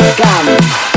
Welcome.